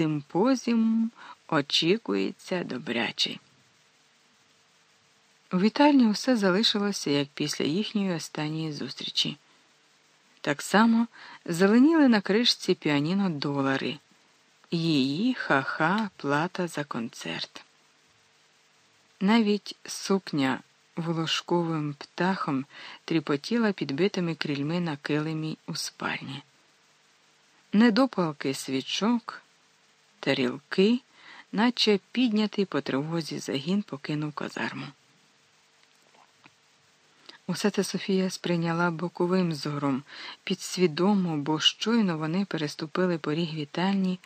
симпозіум очікується добрячий. У вітальні усе залишилося, як після їхньої останньої зустрічі. Так само зеленіли на кришці піаніно долари. Її ха-ха плата за концерт. Навіть сукня волошковим птахом тріпотіла підбитими крильми на килимі у спальні. Недопалки свічок, тарілки, наче піднятий по тривозі загін покинув казарму. Усе це Софія сприйняла боковим зором, підсвідомо, бо щойно вони переступили поріг вітальні,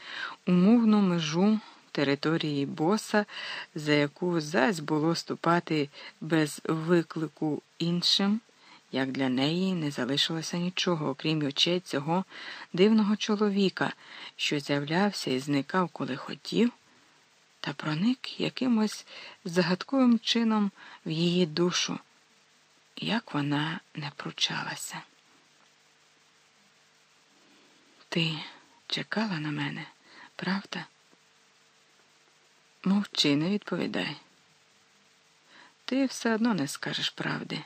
умовну межу території боса, за яку зась було ступати без виклику іншим, як для неї не залишилося нічого, окрім очей цього дивного чоловіка, що з'являвся і зникав, коли хотів, та проник якимось загадковим чином в її душу як вона не пручалася. Ти чекала на мене, правда? Мовчи, не відповідай. Ти все одно не скажеш правди.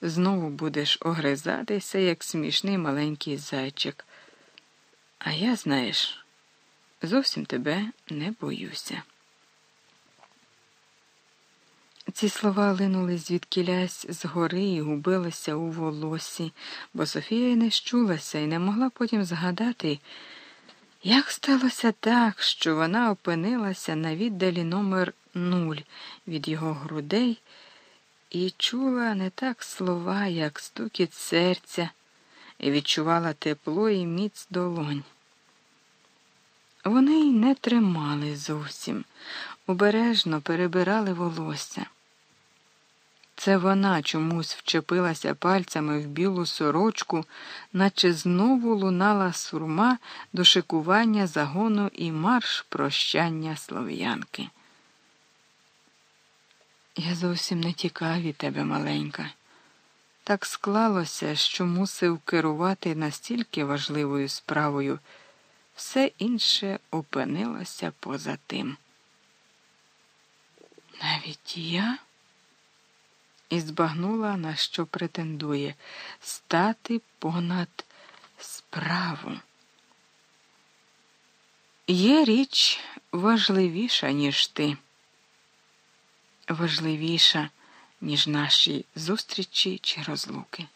Знову будеш огризатися, як смішний маленький зайчик. А я, знаєш, зовсім тебе не боюся. Ці слова линули звідкілясь згори і губилися у волосі, бо Софія не щулася і не могла потім згадати, як сталося так, що вона опинилася на віддалі номер нуль від його грудей і чула не так слова, як стукіт серця, і відчувала тепло і міць долонь. Вони й не тримали зовсім, обережно перебирали волосся. Це вона чомусь вчепилася пальцями в білу сорочку, наче знову лунала сурма до шикування загону і марш прощання слов'янки. Я зовсім не тікав від тебе, маленька. Так склалося, що мусив керувати настільки важливою справою, все інше опинилося поза тим. Навіть я і збагнула, на що претендує стати понад справу. Є річ важливіша, ніж ти, важливіша, ніж наші зустрічі чи розлуки.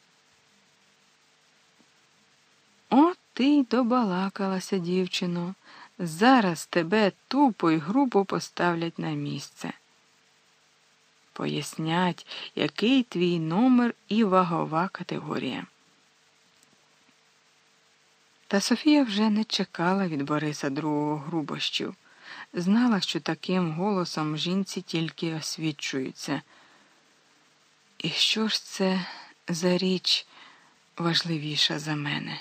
О, ти й добалакалася, дівчино. Зараз тебе тупо й грубо поставлять на місце пояснять, який твій номер і вагова категорія. Та Софія вже не чекала від Бориса другого грубощів, знала, що таким голосом жінці тільки освічуються. І що ж це за річ важливіша за мене?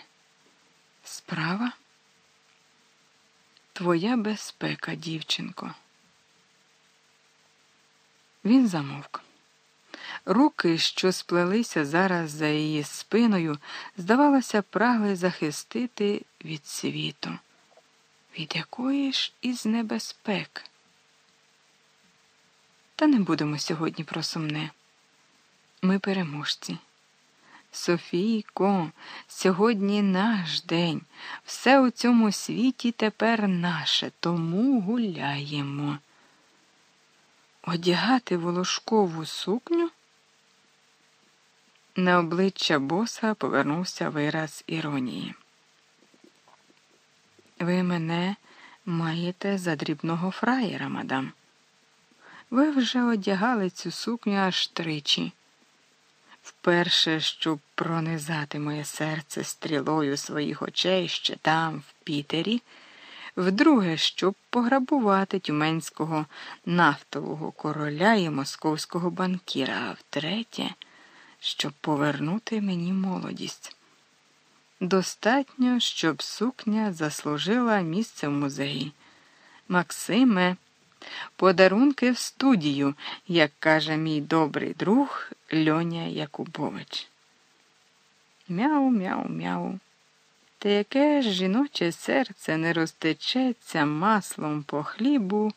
Справа? Твоя безпека, дівчинко. Він замовк. Руки, що сплелися зараз за її спиною, здавалося, прагли захистити від світу. Від якої ж із небезпек? Та не будемо сьогодні про сумне. Ми переможці. Софійко, сьогодні наш день. Все у цьому світі тепер наше, тому гуляємо одягати волошкову сукню? На обличчя боса повернувся вираз іронії. Ви мене маєте за дрібного фраєра, мадам. Ви вже одягали цю сукню аж тричі. Вперше, щоб пронизати моє серце стрілою своїх очей ще там, в Пітері вдруге, щоб пограбувати тюменського нафтового короля і московського банкіра, а втретє, щоб повернути мені молодість. Достатньо, щоб сукня заслужила місце в музеї. Максиме, подарунки в студію, як каже мій добрий друг Льоня Якубович. Мяу, мяу, мяу. Та яке ж жіноче серце не розтечеться маслом по хлібу,